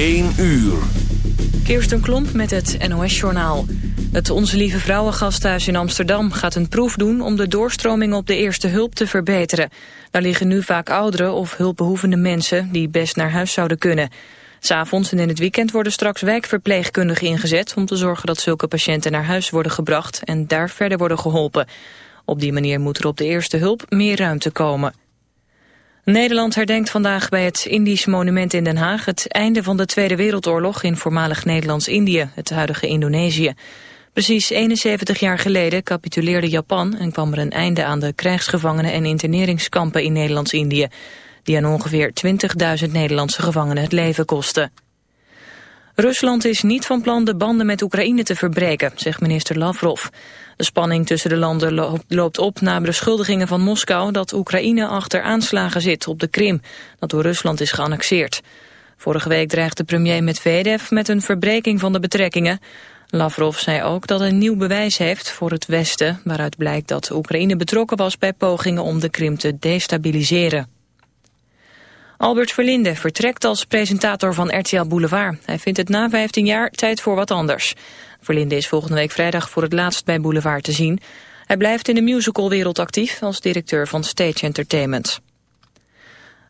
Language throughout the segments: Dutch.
1 uur. Kirsten Klomp met het NOS-journaal. Het Onze Lieve Vrouwengasthuis in Amsterdam gaat een proef doen... om de doorstroming op de eerste hulp te verbeteren. Daar liggen nu vaak ouderen of hulpbehoevende mensen... die best naar huis zouden kunnen. S'avonds en in het weekend worden straks wijkverpleegkundigen ingezet... om te zorgen dat zulke patiënten naar huis worden gebracht... en daar verder worden geholpen. Op die manier moet er op de eerste hulp meer ruimte komen. Nederland herdenkt vandaag bij het Indisch monument in Den Haag... het einde van de Tweede Wereldoorlog in voormalig Nederlands-Indië, het huidige Indonesië. Precies 71 jaar geleden capituleerde Japan... en kwam er een einde aan de krijgsgevangenen en interneringskampen in Nederlands-Indië... die aan ongeveer 20.000 Nederlandse gevangenen het leven kostten. Rusland is niet van plan de banden met Oekraïne te verbreken, zegt minister Lavrov. De spanning tussen de landen loopt op na beschuldigingen van Moskou dat Oekraïne achter aanslagen zit op de Krim, dat door Rusland is geannexeerd. Vorige week dreigde premier Medvedev met een verbreking van de betrekkingen. Lavrov zei ook dat hij nieuw bewijs heeft voor het Westen... waaruit blijkt dat Oekraïne betrokken was bij pogingen om de Krim te destabiliseren. Albert Verlinde vertrekt als presentator van RTL Boulevard. Hij vindt het na 15 jaar tijd voor wat anders. Verlinde is volgende week vrijdag voor het laatst bij Boulevard te zien. Hij blijft in de musicalwereld actief als directeur van Stage Entertainment.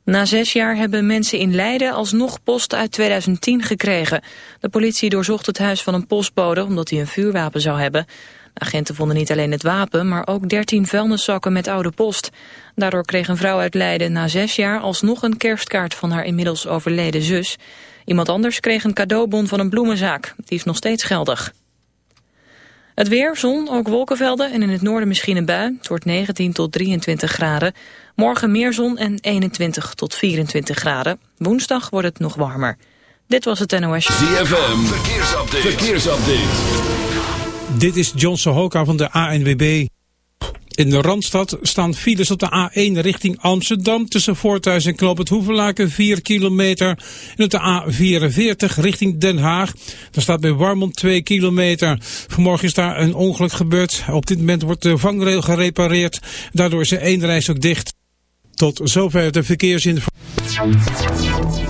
Na zes jaar hebben mensen in Leiden alsnog post uit 2010 gekregen. De politie doorzocht het huis van een postbode omdat hij een vuurwapen zou hebben. De agenten vonden niet alleen het wapen, maar ook 13 vuilniszakken met oude post. Daardoor kreeg een vrouw uit Leiden na zes jaar alsnog een kerstkaart van haar inmiddels overleden zus. Iemand anders kreeg een cadeaubon van een bloemenzaak. Die is nog steeds geldig. Het weer, zon, ook wolkenvelden en in het noorden misschien een bui. Het wordt 19 tot 23 graden. Morgen meer zon en 21 tot 24 graden. Woensdag wordt het nog warmer. Dit was het NOS. ZFM, verkeersupdate. verkeersupdate. Dit is John Sohoka van de ANWB. In de Randstad staan files op de A1 richting Amsterdam tussen Voorthuis en Knoop het Hoevelaken 4 kilometer. En op de A44 richting Den Haag. Daar staat bij Warmond 2 kilometer. Vanmorgen is daar een ongeluk gebeurd. Op dit moment wordt de vangrail gerepareerd. Daardoor is er één reis ook dicht. Tot zover de verkeersinformatie.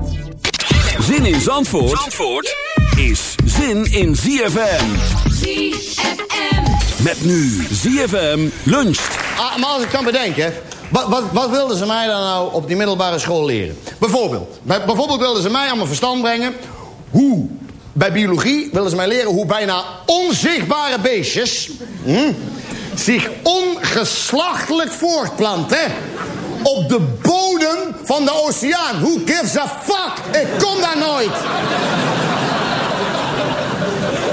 Zin in Zandvoort, Zandvoort is zin in ZFM. ZFM. Met nu ZFM luncht. Ah, maar als ik kan bedenken... Wat, wat, wat wilden ze mij dan nou op die middelbare school leren? Bijvoorbeeld. Bij, bijvoorbeeld wilden ze mij aan mijn verstand brengen... hoe... Bij biologie wilden ze mij leren hoe bijna onzichtbare beestjes... Hm, zich ongeslachtelijk voortplanten op de bodem van de oceaan. Who gives a fuck? Ik kom daar nooit.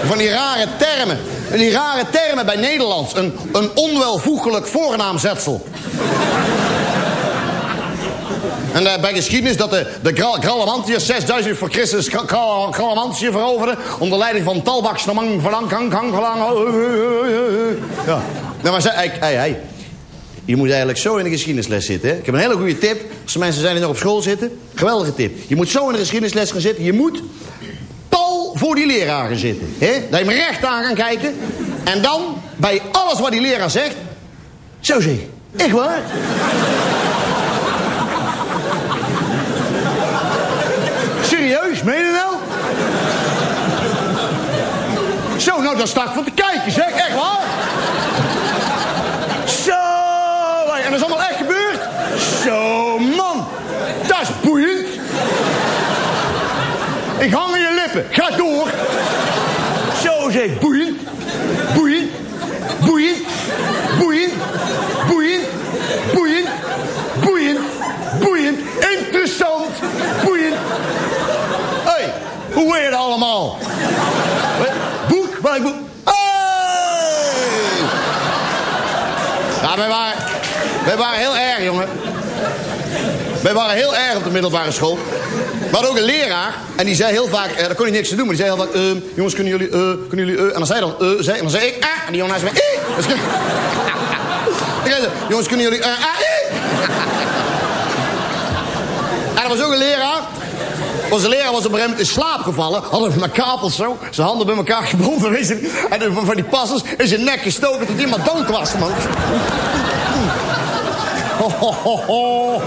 Van die rare termen. En die rare termen bij Nederlands. Een, een onwelvoegelijk voornaamzetsel. En uh, bij geschiedenis dat de, de Gralamantiërs 6000 voor Christus Gralamantië veroverden... onder leiding van Talbak, Snamang, Verlang, Kang, Kang, Verlang... Ja. Nou, maar zei, hey, hey, hey. Je moet eigenlijk zo in de geschiedenisles zitten. Hè? Ik heb een hele goede tip. Als er mensen zijn die nog op school zitten. Geweldige tip. Je moet zo in de geschiedenisles gaan zitten. Je moet pal voor die leraar gaan zitten. Hè? Je hem recht aan gaan kijken. En dan, bij alles wat die leraar zegt... Zo zeg, echt waar? Serieus, meen je nou? Zo, nou, daar sta ik van te kijken, zeg. Echt waar? En dat is allemaal echt gebeurd. Zo, man. Dat is boeiend. Ik hang in je lippen. Ga door. Zo zeg, boeiend. Boeiend. Boeiend. Boeiend. Boeiend. Boeiend. Boeiend. Boeiend. Interessant. Boeiend. Hey, hoe weet je dat allemaal? Boek, waar ik boek. Hey! Laat waar... maar wij waren heel erg, jongen. Wij waren heel erg op de middelbare school. Hadden ook een leraar. En die zei heel vaak, eh, daar kon hij niks te doen. Maar die zei heel vaak, eh, jongens, kunnen jullie, eh, kunnen jullie, eh. En dan zei hij dan, zei, en dan zei ik, ah. En die jongen naast mij. Dus, zei, jongens, kunnen jullie, ah, eh. En er was ook een leraar. Onze leraar was op een gegeven moment in slaap gevallen. Hadden we mijn kapels zo. Zijn handen bij elkaar gebonden. En van die passers in zijn nek gestoken tot iemand dood was, man. Ho, ho, ho, ho.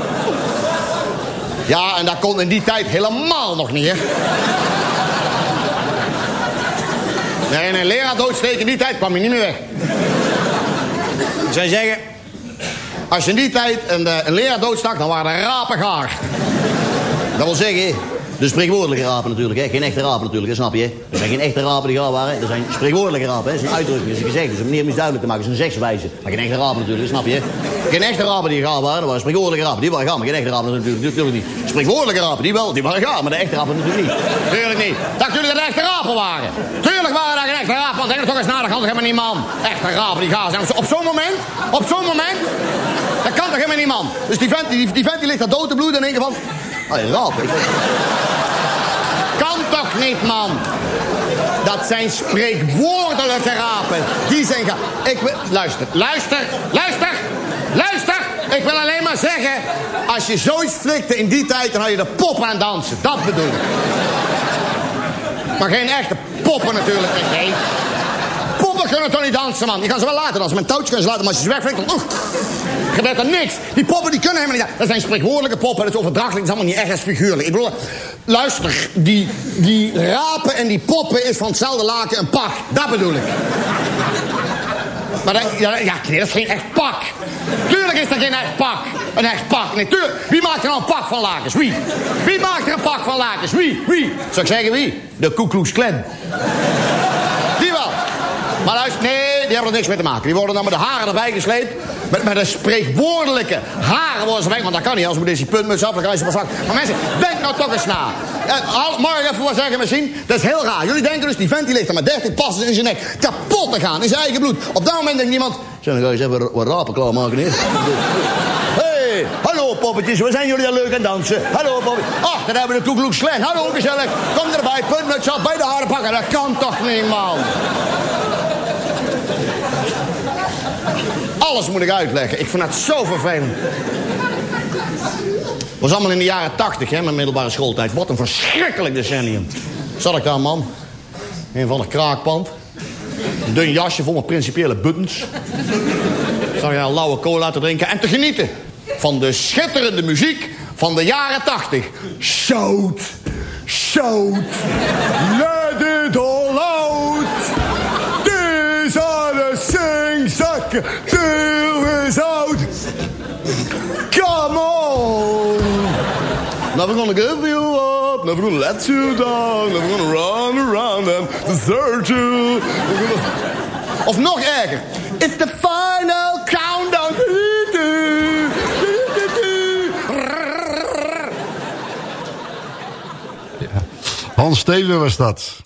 Ja, en dat kon in die tijd helemaal nog niet, hè. Nee, een leraar doodsteken in die tijd kwam je niet meer weg. Zou zeggen, als je in die tijd een, eh, een leraar doodstak, dan waren er rapen gaar. Dat wil zeggen, de spreekwoordelijke rapen natuurlijk, hè. Geen echte rapen natuurlijk, snap je? Er zijn geen echte rapen die gaar waren. Er zijn spreekwoordelijke rapen, hè. Dat is uitdrukking, dat is een gezegd. Dat is een duidelijk te maken. Dat is een zegswijze. Maar geen echte rapen natuurlijk, snap je? Geen echte rapen die gaar waren. Dat waren spreekwoordelijke rapen. Die waren gaar, maar geen echte rapen natuurlijk, natuurlijk niet. Spreekwoordelijke rapen, die wel, die waren gaar. Maar de echte rapen natuurlijk niet. Tuurlijk niet. Dacht jullie dat er echte rapen waren? Tuurlijk waren dat geen echte rapen. Want denk toch eens na, dat kan toch helemaal niet, man. Echte rapen die gaar zijn. Op zo'n moment, op zo'n moment, dat kan toch helemaal niet, man. Dus die vent die, die, vent die ligt daar dood te bloeden en denkt van... Oh, raap. Ik kan toch niet, man? Dat zijn spreekwoordelijke rapen. Die zijn ga... Ik wil... Luister, luister, luister, luister. Ik wil alleen maar zeggen... Als je zoiets flikte in die tijd... dan had je de pop aan dansen. Dat bedoel ik. Maar geen echte poppen natuurlijk. Nee. Poppen kunnen toch niet dansen, man? Die gaan ze wel laten dansen. Met touwtjes kunnen ze laten, maar als je ze dan... oeh, gebeurt er niks. Die poppen die kunnen helemaal niet. Dat zijn spreekwoordelijke poppen. Dat is overdrachtelijk. Dat is allemaal niet echt als figuurlijk. Ik bedoel, luister. Die, die rapen en die poppen is van hetzelfde laken een pak. Dat bedoel ik. Maar dat, ja, ja, dat is geen echt pak. Tuurlijk is dat geen echt pak. Een echt pak. Nee, tuurlijk. Wie maakt er nou een pak van lakens? Wie? Wie maakt er een pak van lakens? Wie? Wie? Zou ik zeggen wie? De Ku Klux Klan. Maar luister, nee, die hebben er niks mee te maken. Die worden dan met de haren erbij gesleept. Met, met een spreekwoordelijke haren worden ze weg. Want dat kan niet, als we deze puntmuts af, dan gaan ze pas Maar mensen, denk nou toch eens na. Eh, al- mag ik even wat zeggen misschien? Dat is heel raar. Jullie denken dus, die vent die ligt er met 30 passen in zijn nek. Kapot te gaan, in zijn eigen bloed. Op dat moment denkt niemand... Zeg, dan ga je eens even wat rapen klaarmaken hier. Hey, hallo poppetjes, we zijn jullie al leuk aan dansen? Hallo poppetjes. Ach, dan hebben we de Klux Klan. Hallo, gezellig. Kom erbij, puntmuts af, bij de haren pakken. Dat kan toch niet, man? Alles moet ik uitleggen. Ik vind dat zo vervelend. was allemaal in de jaren tachtig, hè, mijn middelbare schooltijd. Wat een verschrikkelijk decennium. Zat ik daar, man. Een van een kraakpand. Een dun jasje vol met principiële buttons. Zag je een lauwe cola te drinken en te genieten. Van de schitterende muziek van de jaren tachtig. Shout, shout, let it all out. These are the things that out. Come on. Never gonna give you up, never gonna let you down, never gonna run around and desert you. Of nog erger. It's the final countdown. Hans Steven was dat.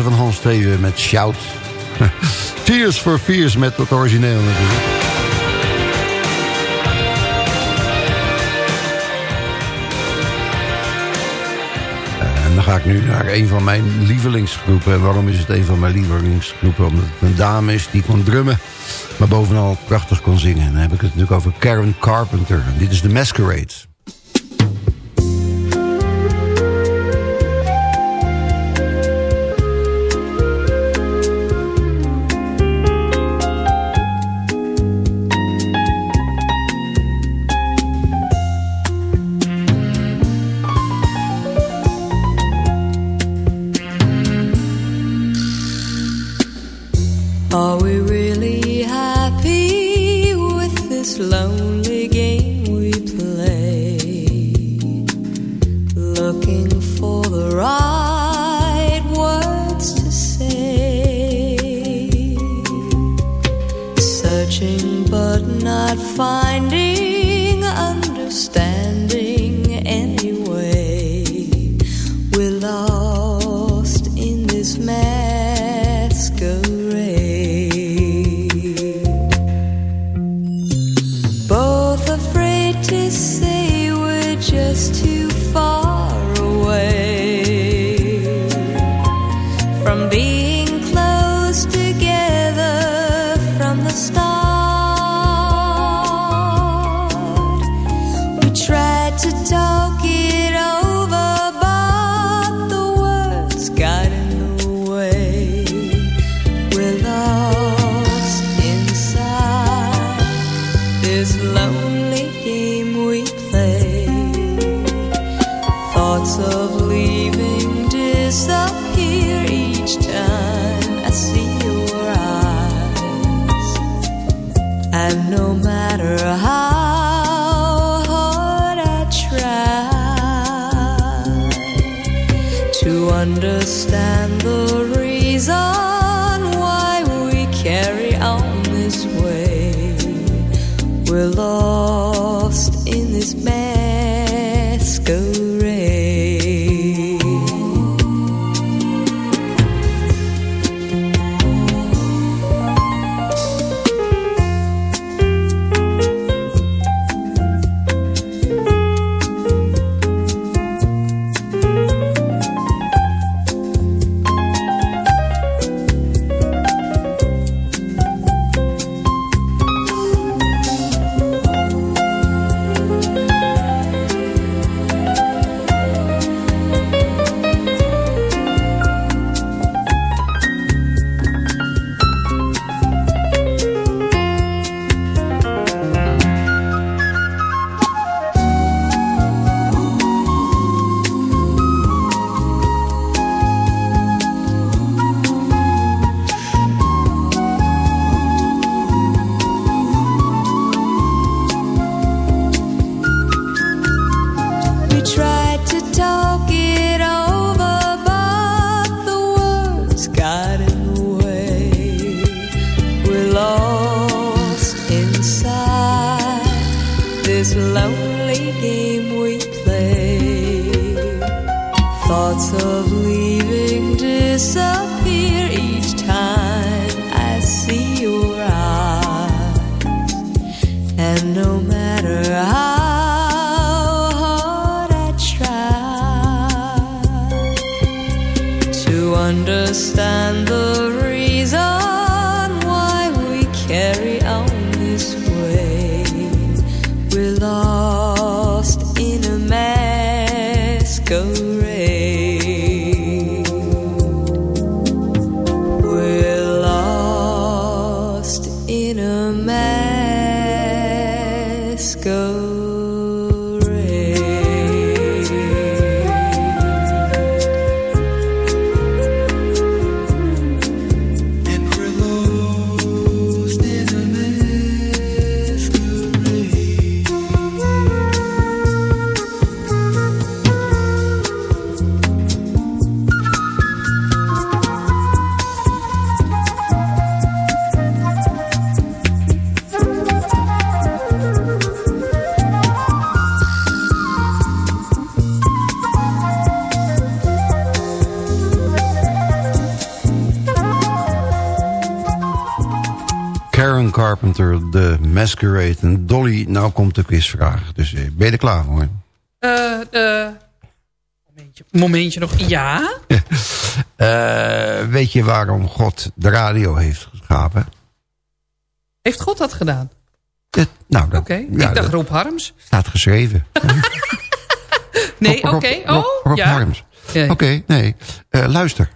van Hans Steven met Shout. Tears for Fears met het origineel natuurlijk. Eh, en dan ga ik nu naar een van mijn lievelingsgroepen. En waarom is het een van mijn lievelingsgroepen? Omdat het een dame is die kon drummen, maar bovenal prachtig kon zingen. En dan heb ik het natuurlijk over Karen Carpenter. Dit is The Masquerade. lonely. The Masquerade. En Dolly, nou komt de quizvraag. Dus eh, ben je er klaar voor? Eh, eh, momentje, momentje nog. Ja? Eh, weet je waarom God de radio heeft geschapen? Heeft God dat gedaan? Het- nou, dat, ja, ik dacht Rob Harms. staat geschreven. Nee, oké. Oh, Rob ja. Harms. Oké, nee. Luister.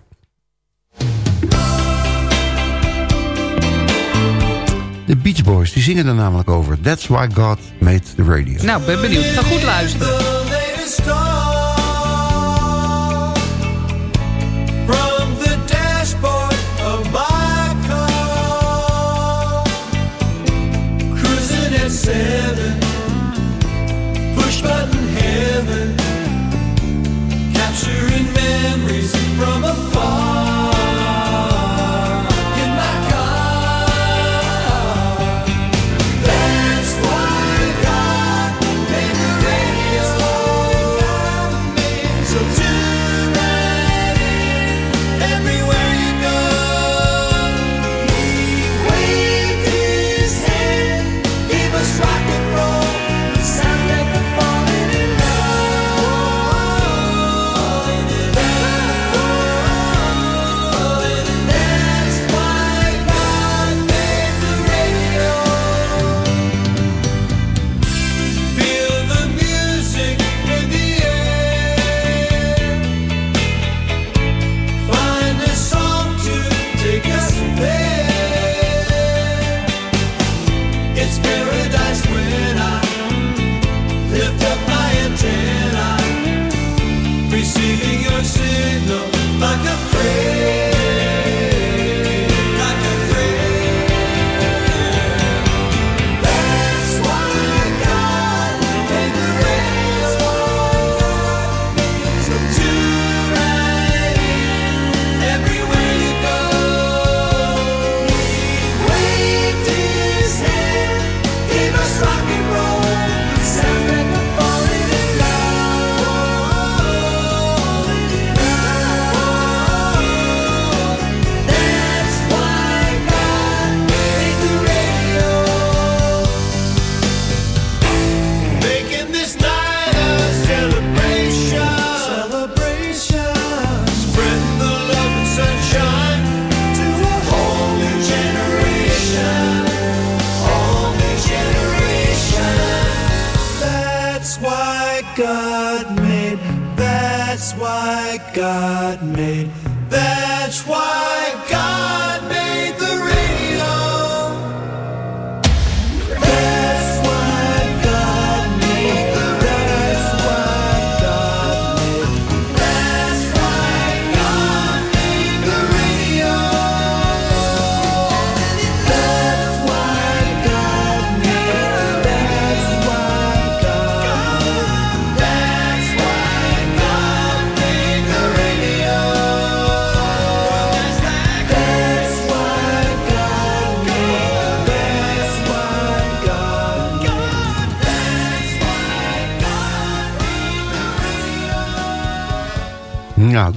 De Beach Boys, die zingen er namelijk over. That's why God made the radio. Nou, ben benieuwd. Ga goed luisteren.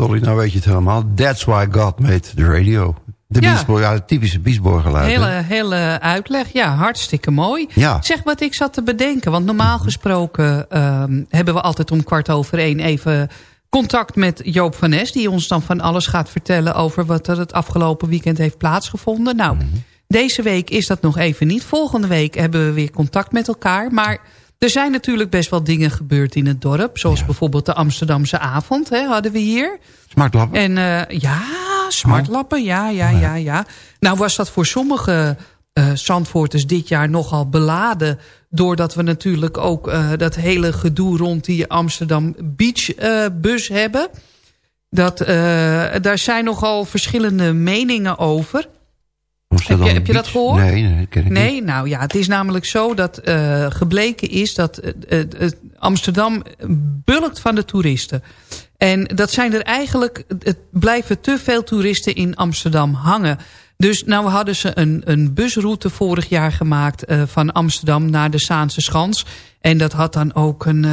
Dolly, nou weet je het helemaal. That's why God made the radio. De Ja. Boy, ja, het typische Beach Boy geluid. hè? Hele, hele uitleg. Ja, hartstikke mooi. Ja. Zeg wat ik zat te bedenken. Want normaal gesproken ehm, hebben we altijd om kwart over één even contact met Joop van Nes. Die ons dan van alles gaat vertellen over wat er het afgelopen weekend heeft plaatsgevonden. Nou, deze week is dat nog even niet. Volgende week hebben we weer contact met elkaar. Maar er zijn natuurlijk best wel dingen gebeurd in het dorp. Zoals bijvoorbeeld de Amsterdamse avond hè, hadden we hier. Smartlappen? En eh, ja, smartlappen, ja, ja, ja, ja. Nou was dat voor sommige Zandvoorters dit jaar nogal beladen... doordat we natuurlijk ook eh, dat hele gedoe rond die Amsterdam Beach bus hebben. Dat, daar zijn nogal verschillende meningen over... Heb je- heb je dat gehoord? Nee, nee, dat ken ik niet. Nee, nou ja, het is namelijk zo dat eh, gebleken is dat eh, Amsterdam bulkt van de toeristen. En dat zijn er eigenlijk, het blijven te veel toeristen in Amsterdam hangen. Dus nou hadden ze een, een busroute vorig jaar gemaakt eh, van Amsterdam naar de Zaanse Schans. En dat had dan ook een,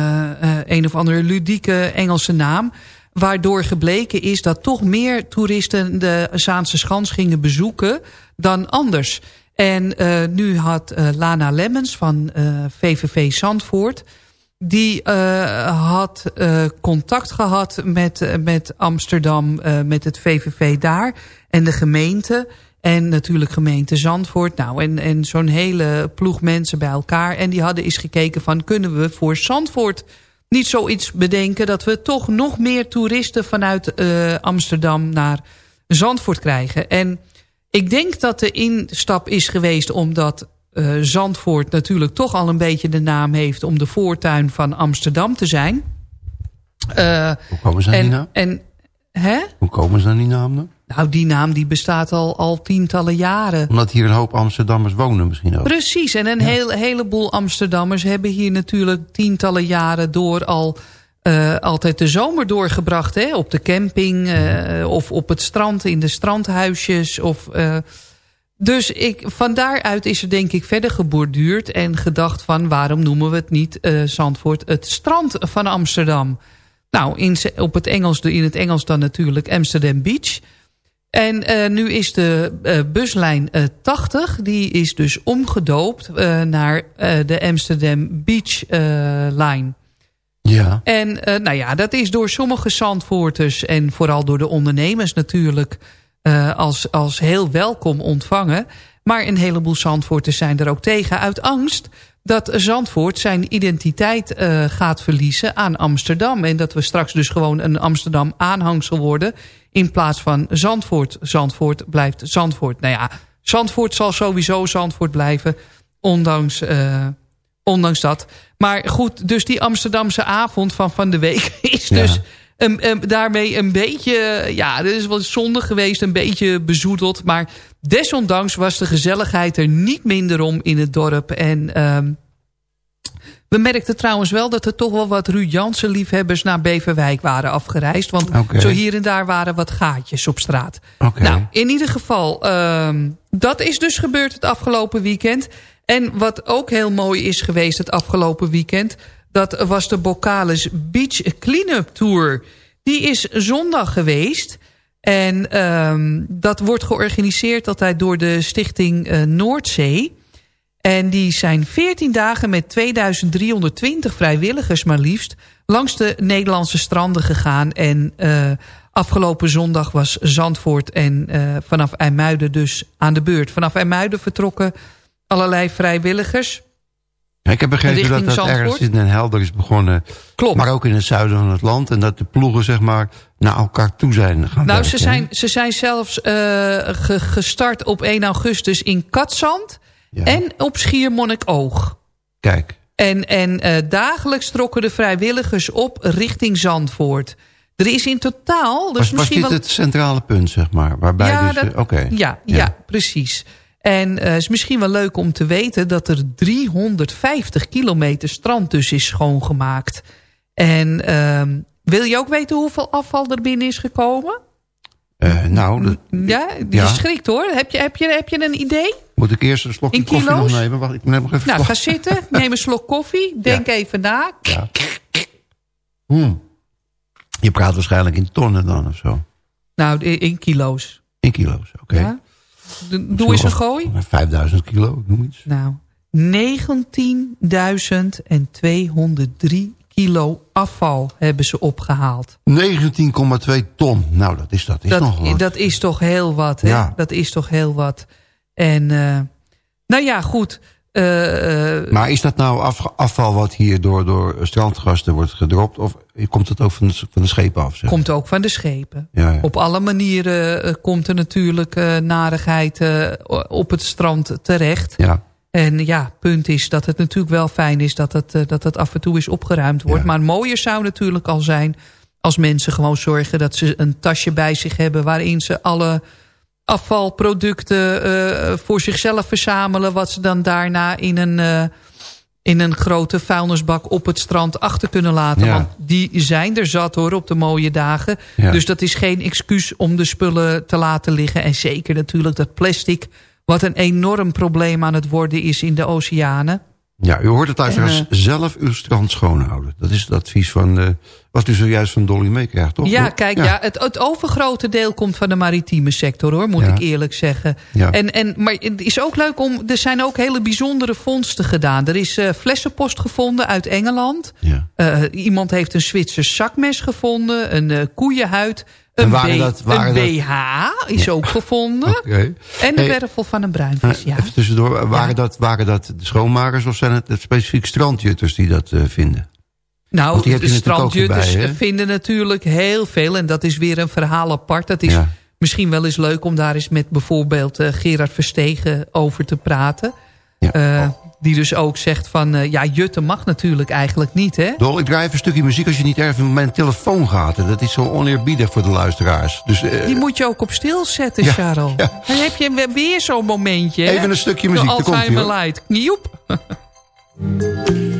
een of andere ludieke Engelse naam. Waardoor gebleken is dat toch meer toeristen de Zaanse Schans gingen bezoeken dan anders. En eh, nu had eh, Lana Lemmens van eh, VVV Zandvoort... die eh, had eh, contact gehad met, eh, met Amsterdam, eh, met het VVV daar... en de gemeente en natuurlijk gemeente Zandvoort. Nou, en, en zo'n hele ploeg mensen bij elkaar. En die hadden eens gekeken van... kunnen we voor Zandvoort niet zoiets bedenken... dat we toch nog meer toeristen vanuit eh, Amsterdam naar Zandvoort krijgen. En ik denk dat de instap is geweest omdat eh, Zandvoort natuurlijk toch al een beetje de naam heeft... om de voortuin van Amsterdam te zijn. Eh, Hoe komen ze aan die en, naam? en, hè? Hoe komen ze aan die naam dan? Nou, die naam die bestaat al, al tientallen jaren. Omdat hier een hoop Amsterdammers wonen misschien ook. Precies, en een heel, heleboel Amsterdammers hebben hier natuurlijk tientallen jaren door al eh, altijd de zomer doorgebracht. Hè? Op de camping eh, of op het strand, in de strandhuisjes. Of, eh, dus ik, van daaruit is er denk ik verder geborduurd en gedacht van waarom noemen we het niet Zandvoort het strand van Amsterdam. Nou, in, op het Engels, in het Engels dan natuurlijk Amsterdam Beach. En eh, nu is de eh, buslijn eh, 80, die is dus omgedoopt eh, naar eh, de Amsterdam Beach eh, Line. Ja. En eh, nou ja, dat is door sommige Zandvoorters en vooral door de ondernemers natuurlijk eh, als, als heel welkom ontvangen. Maar een heleboel Zandvoorters zijn er ook tegen uit angst dat Zandvoort zijn identiteit eh, gaat verliezen aan Amsterdam. En dat we straks dus gewoon een Amsterdam aanhangsel worden in plaats van Zandvoort. Zandvoort blijft Zandvoort. Nou ja, Zandvoort zal sowieso Zandvoort blijven, ondanks... eh, Ondanks dat. Maar goed, dus die Amsterdamse avond van van de week is Ja. dus daarmee een beetje... Ja, dat is wel zonde geweest, een beetje bezoedeld. Maar desondanks was de gezelligheid er niet minder om in het dorp. En ehm, we merkten trouwens wel dat er toch wel wat Ruud Jansen liefhebbers naar Beverwijk waren afgereisd. Want zo hier en daar waren wat gaatjes op straat. Nou, in ieder geval, ehm, dat is dus gebeurd het afgelopen weekend. En wat ook heel mooi is geweest het afgelopen weekend... dat was de Bocalis Beach Cleanup Tour. Die is zondag geweest... En ehm, dat wordt georganiseerd altijd door de stichting eh, Noordzee. En die zijn 14 dagen met 2320 vrijwilligers maar liefst... langs de Nederlandse stranden gegaan. En eh, afgelopen zondag was Zandvoort en eh, vanaf IJmuiden dus aan de beurt. Vanaf IJmuiden vertrokken allerlei vrijwilligers. Ik heb begrepen dat dat ergens in Den Helder is begonnen. Klopt. Maar ook in het zuiden van het land. En dat de ploegen zeg maar naar elkaar toe zijn gaan Nou, werken, ze zijn, ze zijn zelfs eh, ge- gestart op 1 augustus in Katzand... Ja. en op Schiermonnikoog. Kijk, En, en eh, dagelijks trokken de vrijwilligers op richting Zandvoort. Er is in totaal... Dus was, was misschien dit wel, het centrale punt zeg maar? Waarbij Ja, dus, dat- eh, Oké. ja, ja. precies. En eh, het is misschien wel leuk om te weten... dat er 350 kilometer strand dus is schoongemaakt. En ehm, wil je ook weten hoeveel afval er binnen is gekomen? Eh, nou, dat, Ja, je Ja. schrikt hoor. Heb je, heb, je, heb je een idee? moet ik eerst een slokje koffie nog nemen? Wacht, ik neem nog even Nou, ga zitten. Neem een slok koffie. Denk even na. Ja. Hmm. Je praat waarschijnlijk in tonnen dan of zo. Nou, in kilo's. In kilo's, oké. Ja? Doe- eens een gooi. 5000 kilo, ik noem iets. Nou, 19.203 kilo afval hebben ze opgehaald. 19,2 ton. Nou, dat is, dat is nog Dat, wat. dat is toch heel wat, hè? Ja. Dat is toch heel wat. En, eh, nou ja, goed. Eh, eh, Maar is dat nou af- afval wat hier door, door strandgasten wordt gedropt? Of komt het ook van de, van de schepen af? Zeg? komt ook van de schepen. Ja, ja. Op alle manieren komt er natuurlijk narigheid op het strand terecht. ja. En ja, punt is dat het natuurlijk wel fijn is dat het, eh, dat het af en toe is opgeruimd wordt. Ja. Maar mooier zou natuurlijk al zijn als mensen gewoon zorgen dat ze een tasje bij zich hebben... waarin ze alle afvalproducten eh, voor zichzelf verzamelen... wat ze dan daarna in een, eh, in een grote vuilnisbak op het strand achter kunnen laten. Ja. Want die zijn er zat hoor op de mooie dagen. Ja. Dus dat is geen excuus om de spullen te laten liggen. En zeker natuurlijk dat plastic... wat een enorm probleem aan het worden is in de oceanen. Ja, u hoort het luisteraars En, zelf uw strand schoonhouden. Dat is het advies van, eh, wat u zojuist van Dolly meekrijgt, toch? Ja, kijk, ja. het, het overgrote deel komt van de maritieme sector, hoor, moet Ja. ik eerlijk zeggen. Ja. En, en, maar het is ook leuk om, er zijn ook hele bijzondere vondsten gedaan. Er is eh, flessenpost gevonden uit Engeland. Ja. Eh, iemand heeft een Zwitsers zakmes gevonden, een eh, koeienhuid. En Een, waren dat- waren een dat- BH is ook gevonden. En de Hey, wervel van een bruinvis, ja. Even tussendoor, waren, dat, waren dat de schoonmakers of zijn het specifiek strandjutters die dat eh, vinden? Nou, de strandjutters erbij, vinden natuurlijk heel veel. En dat is weer een verhaal apart. Dat is Ja. misschien wel eens leuk om daar eens met bijvoorbeeld eh, Gerard Verstegen over te praten. Eh, die dus ook zegt van, eh, ja, jutten mag natuurlijk eigenlijk niet, hè? Dol, ik draai even een stukje muziek als je niet erg met mijn telefoon gaat. En Dat is zo oneerbiedig voor de luisteraars. Dus, eh, Die moet je ook op stil zetten, Ja, Charles. ja. Dan heb je weer- zo'n momentje, hè? Even een stukje muziek, daar komt-ie, Alzheimer light. Joep.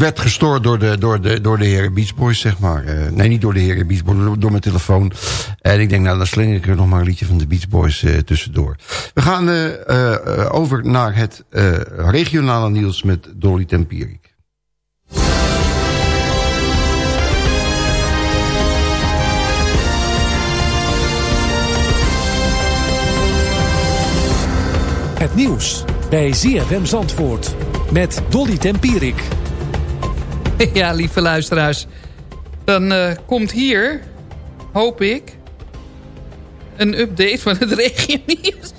werd gestoord door de, door, de, door de heren Beach Boys, zeg maar. Eh, nee, niet door de heren Beach Boys, door, mijn telefoon. En ik denk, nou, dan slinger ik er nog maar een liedje van de Beach Boys eh, tussendoor. We gaan eh, over naar het regionale nieuws met Dolly Tempierik. Het nieuws bij ZFM Zandvoort met Dolly Tempierik. Ja, lieve luisteraars. Dan eh, komt hier, hoop ik, een update van het regionieuws.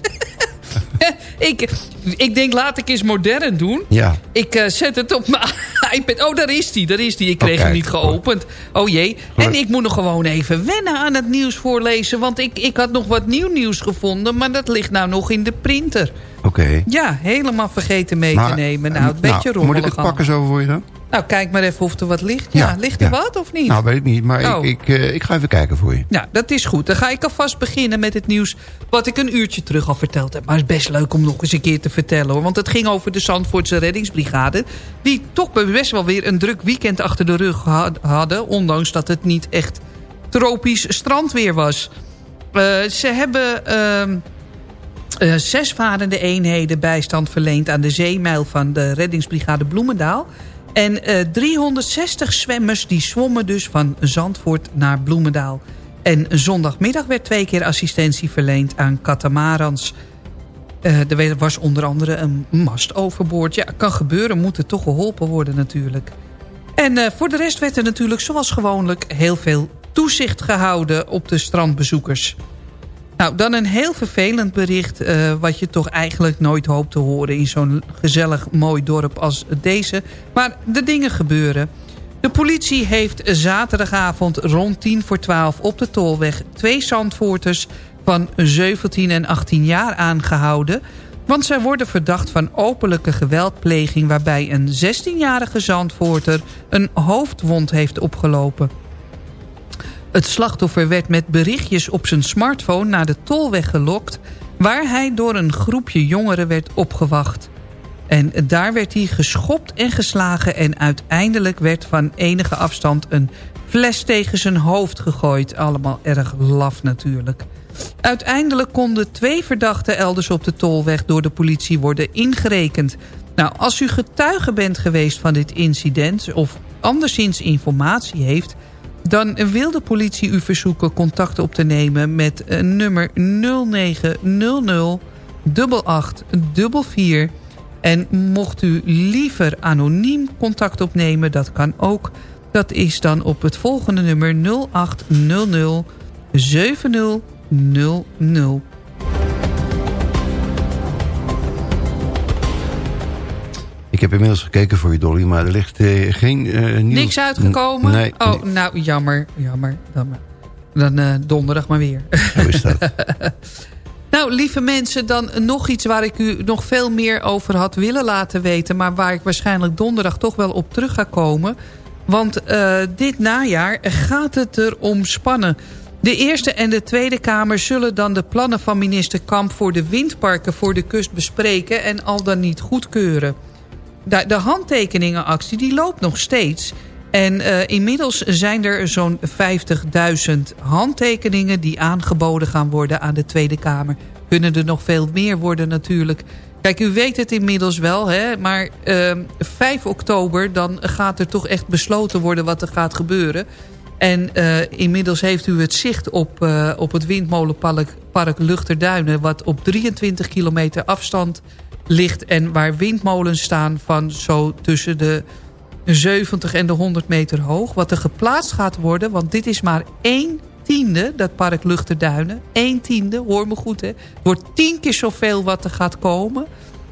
ik, ik denk, laat ik eens modern doen. Ja. Ik eh, zet het op mijn iPad. Oh, daar is die, daar is die. Ik kreeg Oh, hem niet geopend. Oh jee. En ik moet nog gewoon even wennen aan het nieuws voorlezen. Want ik, ik had nog wat nieuw nieuws gevonden. Maar dat ligt nou nog in de printer. Oké. Ja, helemaal vergeten mee Maar, te nemen. eh, Nou, een beetje nou, rommelig Moet ik het pakken zo voor je dan? Nou, kijk maar even of er wat ligt. Ja, Ja, ligt er ja. wat of niet? Nou, weet ik niet, maar Oh. ik, ik, eh, ik ga even kijken voor je. Nou, dat is goed. Dan ga ik alvast beginnen met het nieuws... wat ik een uurtje terug al verteld heb. Maar het is best leuk om nog eens een keer te vertellen. hoor. Want het ging over de Zandvoortse reddingsbrigade... die toch best wel weer een druk weekend achter de rug had- hadden... ondanks dat het niet echt tropisch strandweer was. Eh, ze hebben... eh, zes varende eenheden bijstand verleend aan de zeemijl van de reddingsbrigade Bloemendaal. En eh 360 zwemmers die zwommen dus van Zandvoort naar Bloemendaal. En zondagmiddag werd twee keer assistentie verleend aan katamarans. Uh, er was onder andere een mast overboord. Ja, kan gebeuren, moet er toch geholpen worden natuurlijk. En uh, voor de rest werd er natuurlijk zoals gewoonlijk heel veel toezicht gehouden op de strandbezoekers. Nou, dan een heel vervelend bericht... Uh, wat je toch eigenlijk nooit hoopt te horen... in zo'n gezellig mooi dorp als deze. Maar de dingen gebeuren. De politie heeft zaterdagavond rond 10 voor 12 op de Tolweg... twee zandvoorters van 17 en 18 jaar aangehouden... want zij worden verdacht van openlijke geweldpleging... waarbij een 16-jarige zandvoorter een hoofdwond heeft opgelopen. Het slachtoffer werd met berichtjes op zijn smartphone naar de tolweg gelokt... waar hij door een groepje jongeren werd opgewacht. En daar werd hij geschopt en geslagen... en uiteindelijk werd van enige afstand een fles tegen zijn hoofd gegooid. Allemaal erg laf natuurlijk. Uiteindelijk konden twee verdachten elders op de tolweg... door de politie worden ingerekend. Nou, als u getuige bent geweest van dit incident... of anderszins informatie heeft dan wil de politie u verzoeken contact op te nemen met uh, nummer 0900 8844. En mocht u liever anoniem contact opnemen, dat kan ook. Dat is dan op het volgende nummer 0800 7000. Ik heb inmiddels gekeken voor je, Dolly, maar er ligt uh, geen uh, nieuws. Niks uitgekomen? Nee. Oh, nou, jammer. Jammer. Dan, dan uh, donderdag maar weer. Zo is dat. nou, lieve mensen, dan nog iets waar ik u nog veel meer over had willen laten weten... maar waar ik waarschijnlijk donderdag toch wel op terug ga komen. Want dit najaar gaat het er om spannen. De Eerste en de Tweede Kamer zullen dan de plannen van minister Kamp... voor de windparken voor de kust bespreken en al dan niet goedkeuren de, de handtekeningenactie die loopt nog steeds. En uh, inmiddels zijn er zo'n 50.000 handtekeningen... die aangeboden gaan worden aan de Tweede Kamer. Kunnen er nog veel meer worden natuurlijk. Kijk, u weet het inmiddels wel, hè, maar uh, 5 oktober... dan gaat er toch echt besloten worden wat er gaat gebeuren. En uh, inmiddels heeft u het zicht op, uh, op het windmolenpark Park Luchterduinen... wat op 23 kilometer afstand ligt en waar windmolens staan van zo tussen de 70 en de 100 meter hoog. Wat er geplaatst gaat worden, want dit is maar één tiende, dat park Luchterduinen. Eén tiende, hoor me goed hè. Wordt tien keer zoveel wat er gaat komen.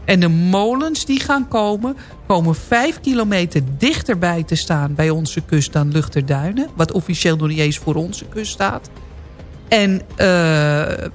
En de molens die gaan komen, komen vijf kilometer dichterbij te staan bij onze kust dan Luchterduinen. Wat officieel nog niet eens voor onze kust staat. En uh,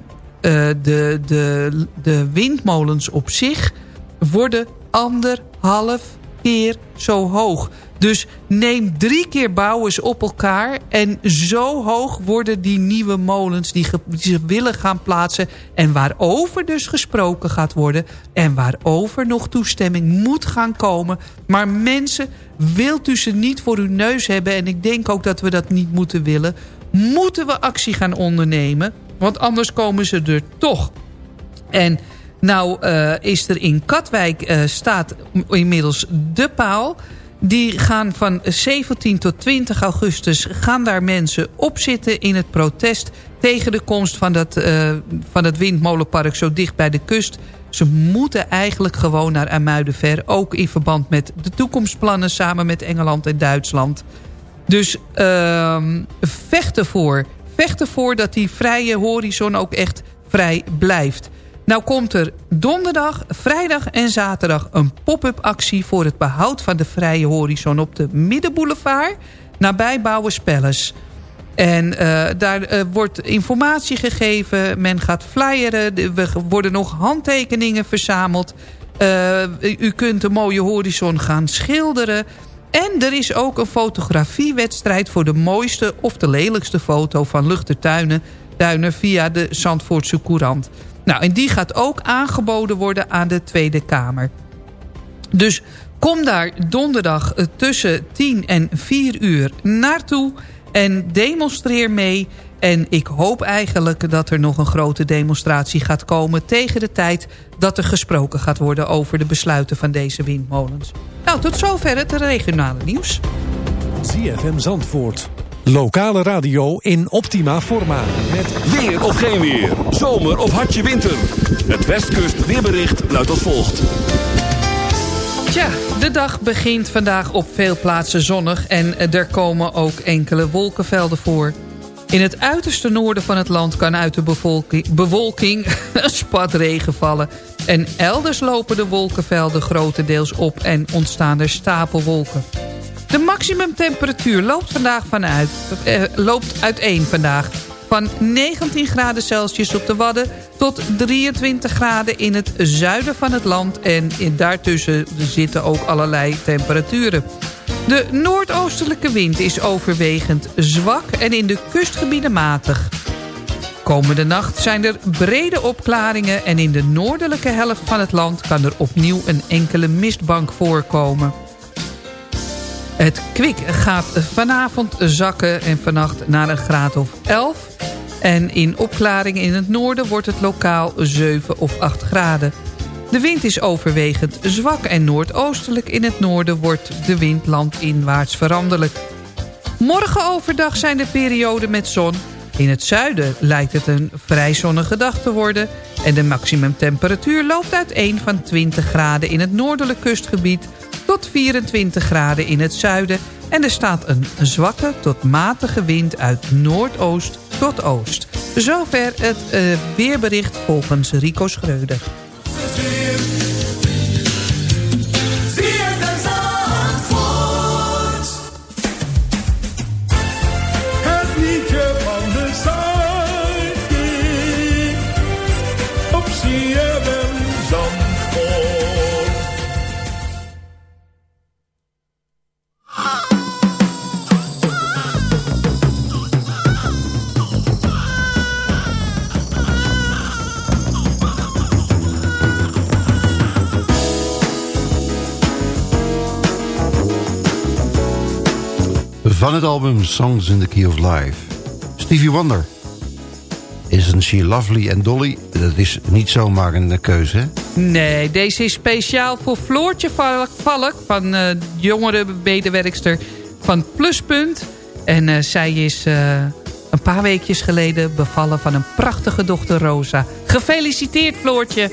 de, de, de windmolens op zich worden anderhalf keer zo hoog. Dus neem drie keer bouwers op elkaar. En zo hoog worden die nieuwe molens die, die ze willen gaan plaatsen. En waarover dus gesproken gaat worden. En waarover nog toestemming moet gaan komen. Maar mensen, wilt u ze niet voor uw neus hebben. En ik denk ook dat we dat niet moeten willen. Moeten we actie gaan ondernemen. Want anders komen ze er toch. En nou uh, is er in Katwijk uh, staat inmiddels de paal. Die gaan van 17 tot 20 augustus gaan daar mensen op zitten in het protest... tegen de komst van dat, uh, van het windmolenpark zo dicht bij de kust. Ze moeten eigenlijk gewoon naar Amuidenver. Ook in verband met de toekomstplannen samen met Engeland en Duitsland. Dus uh, vecht ervoor vecht ervoor dat die vrije horizon ook echt vrij blijft. Nou komt er donderdag, vrijdag en zaterdag een pop-up actie... voor het behoud van de vrije horizon op de Middenboulevard... nabij Bouwenspelles. En uh, daar uh, wordt informatie gegeven, men gaat flyeren... er worden nog handtekeningen verzameld... Uh, u kunt een mooie horizon gaan schilderen... En er is ook een fotografiewedstrijd voor de mooiste of de lelijkste foto van Luchtertuinen Duinen via de Zandvoortse Courant. Nou, en die gaat ook aangeboden worden aan de Tweede Kamer. Dus kom daar donderdag eh, tussen 10 en 4 uur naartoe en demonstreer mee. En ik hoop eigenlijk dat er nog een grote demonstratie gaat komen... tegen de tijd dat er gesproken gaat worden over de besluiten van deze windmolens. Nou, tot zover het regionale nieuws. ZFM Zandvoort Lokale radio in optima forma. Met Weer of geen weer. Zomer of hartje winter. Het Westkust weerbericht luidt als volgt. Tja, de dag begint vandaag op veel plaatsen zonnig... en er komen ook enkele wolkenvelden voor. In het uiterste noorden van het land kan uit de bewolking een spat regen vallen. En elders lopen de wolkenvelden grotendeels op en ontstaan er stapelwolken. De maximumtemperatuur loopt, vandaag vanuit, eh, loopt uiteen vandaag. Van 19 graden Celsius op de Wadden tot 23 graden in het zuiden van het land. En in daartussen zitten ook allerlei temperaturen. De noordoostelijke wind is overwegend zwak en in de kustgebieden matig. Komende nacht zijn er brede opklaringen... en in de noordelijke helft van het land kan er opnieuw een enkele mistbank voorkomen. Het kwik gaat vanavond zakken en vannacht naar een graad of 11. En in opklaringen in het noorden wordt het lokaal 7 of 8 graden. De wind is overwegend zwak en noordoostelijk. In het noorden wordt de wind landinwaarts veranderlijk. Morgen overdag zijn er perioden met zon. In het zuiden lijkt het een vrij zonnige dag te worden... en de maximumtemperatuur loopt uiteen van 20 graden in het noordelijk kustgebied... tot 24 graden in het zuiden... en er staat een zwakke tot matige wind uit noordoost tot oost. Zover het uh, weerbericht volgens Rico Schreuder. Van het album Songs in the Key of Life. Stevie Wonder. Isn't she lovely? En Dolly, dat is niet zomaar een keuze, hè? Nee, deze is speciaal voor Floortje Valk, van uh, jongere medewerkster van Pluspunt. En uh, zij is uh, een paar weekjes geleden bevallen van een prachtige dochter Rosa. Gefeliciteerd Floortje!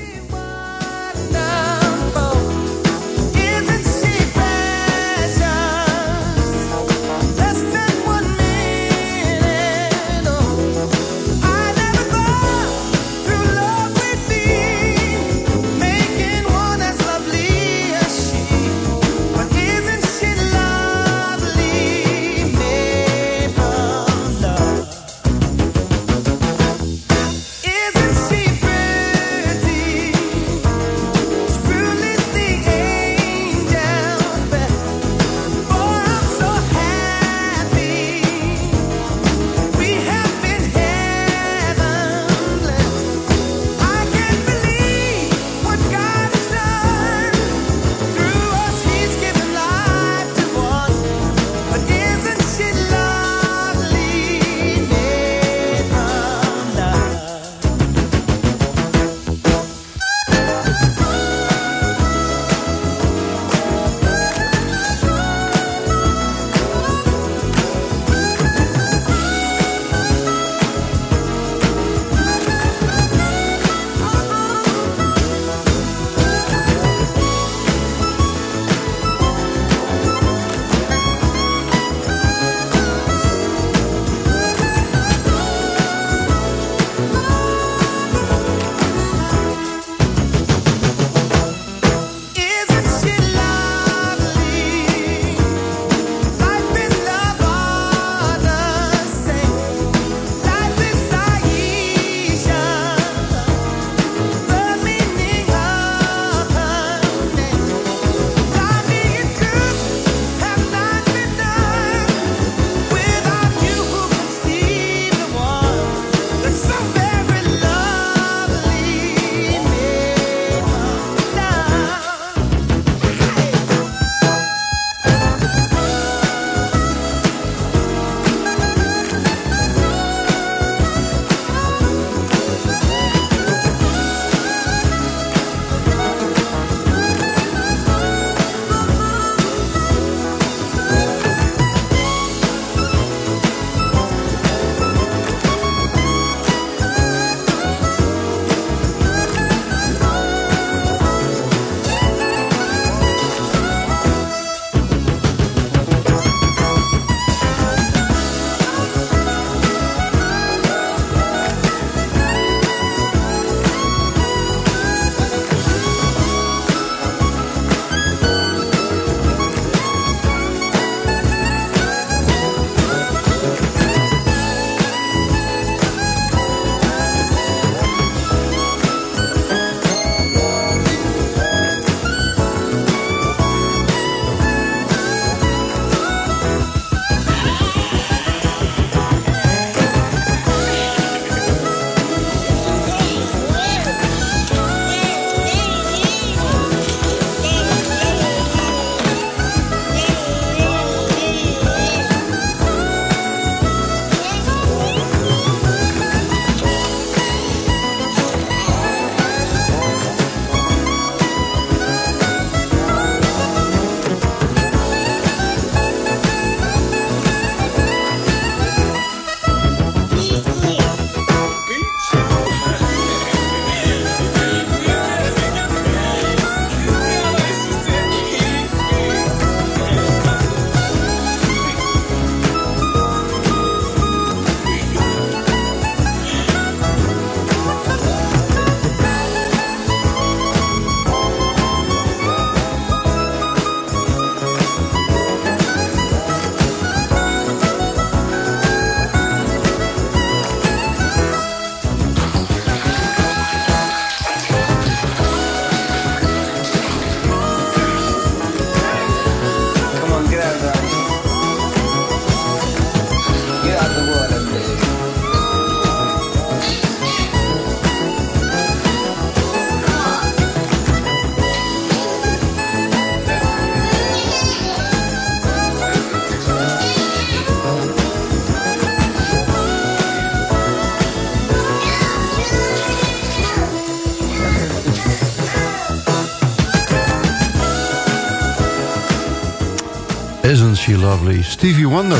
She Lovely? Stevie Wonder.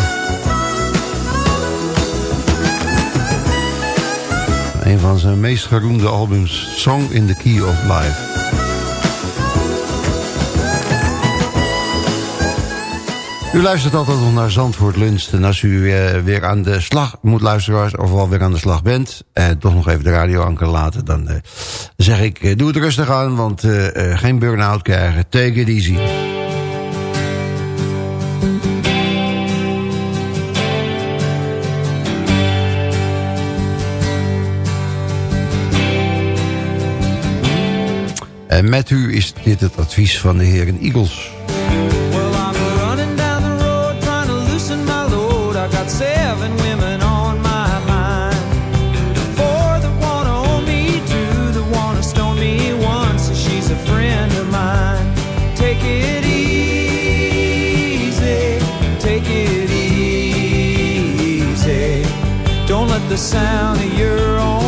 Een van zijn meest geroemde albums, Song in the Key of Life. U luistert altijd nog naar Zandvoort Lunch. En als u eh, weer aan de slag moet luisteren... of al weer aan de slag bent... en toch nog even de radio kan laten... dan eh, zeg ik, eh, doe het rustig aan... want eh, eh, geen burn-out krijgen. Take it easy. En met u is dit het advies van de heren Eagles. Well, I'm running down the road trying to loosen my load. I got seven women the sound of your own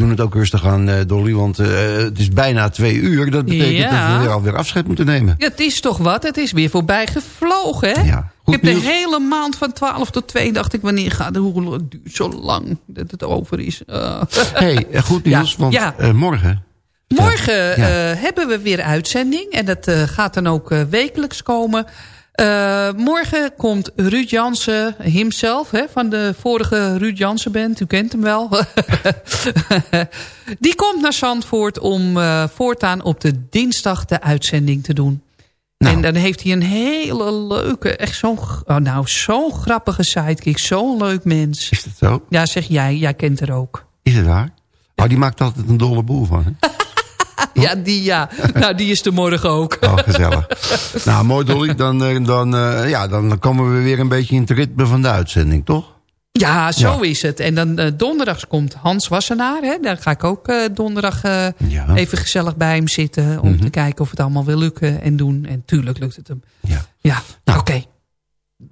doen het ook rustig aan, eh, Dolly. Want eh, het is bijna twee uur. Dat betekent Ja. dat we weer alweer afscheid moeten nemen. Ja, het is toch wat? Het is weer voorbij gevlogen, hè? Ja, goed ik heb nieuws. de hele maand van 12 tot 2 dacht ik, wanneer gaat het? Hoe het duurt zo lang dat het over is. Uh. hey, goed nieuws. Ja, want ja. morgen... Morgen hebben we weer uitzending. En dat gaat dan ook wekelijks komen. Eh, morgen komt Ruud Jansen himself, hè, van de vorige Ruud Jansen band. U kent hem wel. Die komt naar Zandvoort om eh, voortaan op de dinsdag de uitzending te doen. Nou. En dan heeft hij een hele leuke, echt zo'n oh, nou, zo'n grappige sidekick. Zo'n leuk mens. Is dat zo? Ja, zeg jij, jij kent haar ook. Is het waar? Oh, die maakt altijd een dolle boel van. Hè? Ja, die ja. nou, die is er morgen ook. Oh, gezellig. nou, mooi Dolly. Dan, eh, dan, eh, ja, dan komen we weer een beetje in het ritme van de uitzending, toch? Ja, zo Ja. is het. En dan eh, donderdags komt Hans Wassenaar. Hè? Daar ga ik ook donderdag Ja. even gezellig bij hem zitten... om Mhm. te kijken of het allemaal wil lukken en doen. En tuurlijk lukt het hem. Ja. Ja, Nou, oké.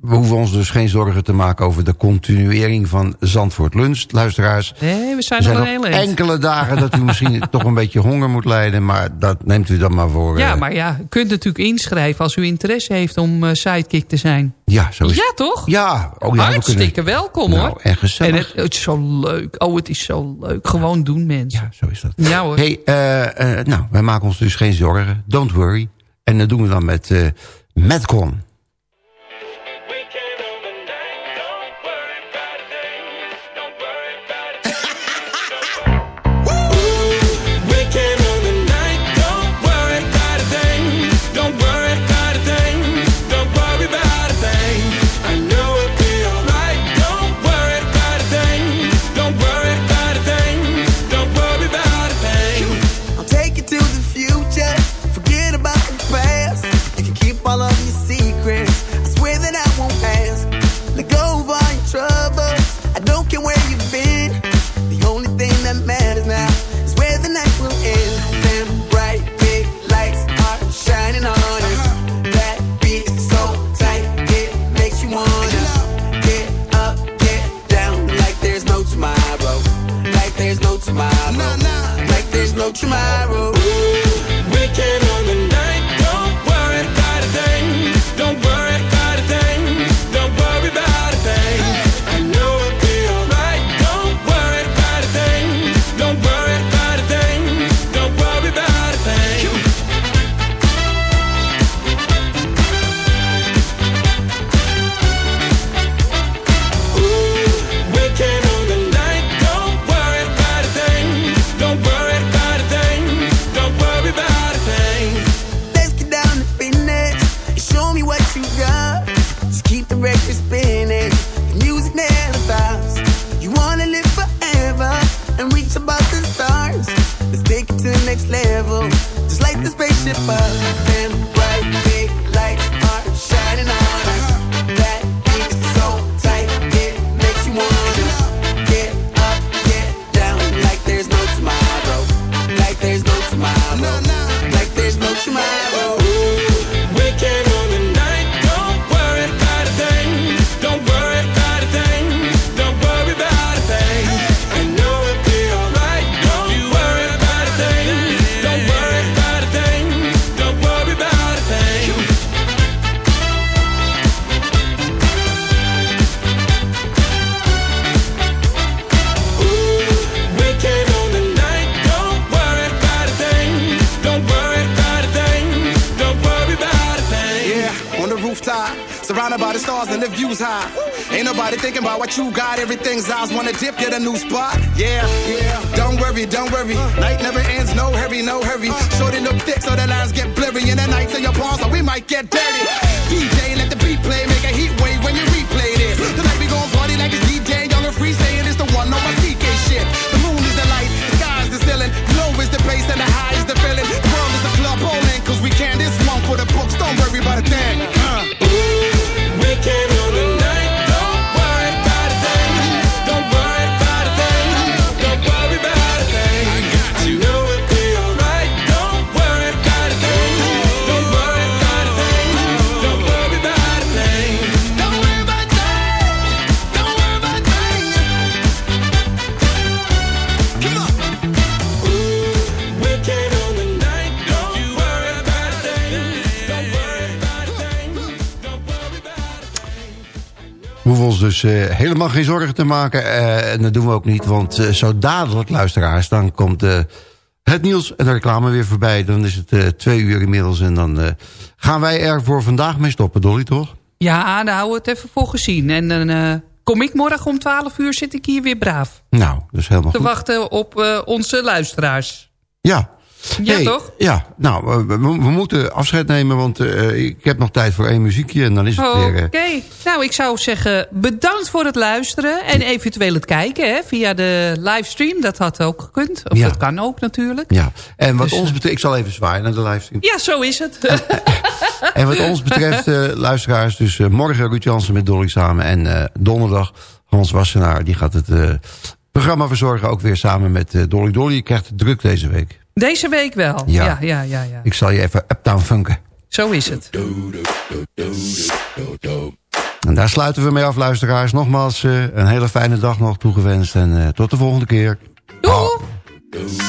We hoeven ons dus geen zorgen te maken over de continuering van Zandvoort Lunch. Luisteraars, Nee, we zijn, er zijn nog enkele dagen dat u misschien toch een beetje honger moet lijden. Maar dat neemt u dan maar voor. Ja, eh, maar ja, u kunt natuurlijk inschrijven als u interesse heeft om eh, sidekick te zijn. ja, zo is Ja, toch? Ja, oh ja, we Hartstikke kunnen... welkom Nou, hoor. en gezellig. En het, het is zo leuk. Oh, het is zo leuk. Gewoon doen mensen. Ja, zo is dat. Ja, hoor. Hey, eh, nou, wij maken ons dus geen zorgen. Don't worry. En dat doen we dan met eh Yeah, yeah. Don't worry, don't worry. Night never ends, no hurry, no hurry. Shorten up thick so the lines get blurry. And the nights in your palms, so we might get dirty. DJ, let the beat play, make a heat wave ons dus eh, helemaal geen zorgen te maken. eh, en dat doen we ook niet, want eh, zo dadelijk, luisteraars... dan komt het nieuws en de reclame weer voorbij. Dan is het twee uur inmiddels en dan gaan wij er voor vandaag mee stoppen, Dolly, toch? Ja, daar houden we het even voor gezien. En dan kom ik morgen om 12 uur, zit ik hier weer braaf. Nou, dus helemaal Te goed. wachten op onze luisteraars. Ja. Ja, toch? Ja, nou, we, moeten afscheid nemen, want eh, ik heb nog tijd voor één muziekje en dan is het weer... Eh, Oké, nou, ik zou zeggen bedankt voor het luisteren en eventueel het kijken hè, via de livestream. Dat had ook gekund, of dat kan ook natuurlijk. Ja, en wat dus, ons eh, betreft, ik zal even zwaaien naar de livestream. Ja, zo is het. en, wat ons betreft, luisteraars, dus morgen Ruud Jansen met Dolly samen en donderdag Hans Wassenaar, die gaat het programma verzorgen, ook weer samen met Dolly. Dolly krijgt het druk deze week. Deze week wel. Ja. Ja, ja, ja. Ik zal je even uptown funken. Zo is het. En daar sluiten we mee af, luisteraars. Nogmaals, eh, een hele fijne dag nog toegewenst. En eh, tot de volgende keer. Doei!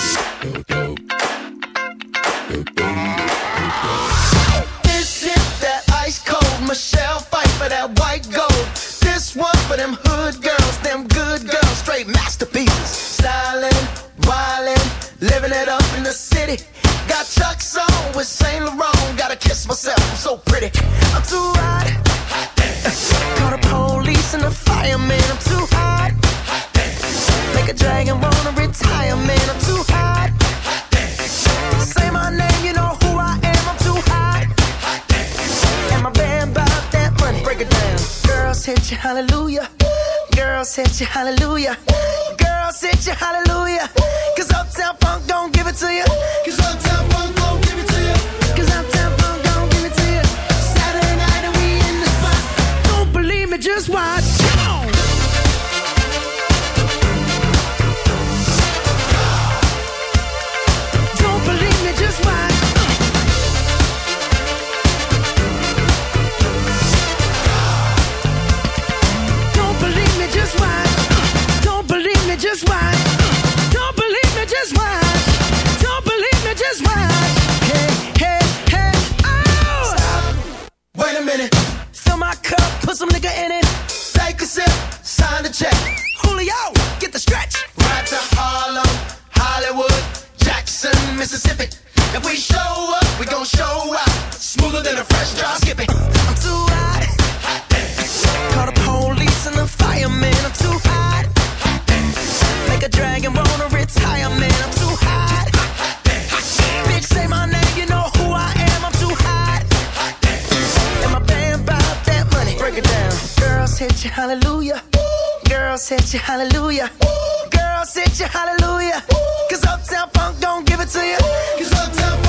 to like a dragon, wanna retire, man. I'm too hot. Bitch, say my name, you know who I am. I'm too hot. And my band bought that money. Break it down. Girls hit you, hallelujah. Girls hit you, hallelujah. Girls hit you, hallelujah. Cause Uptown Funk don't give it to you. Cause Uptown Funk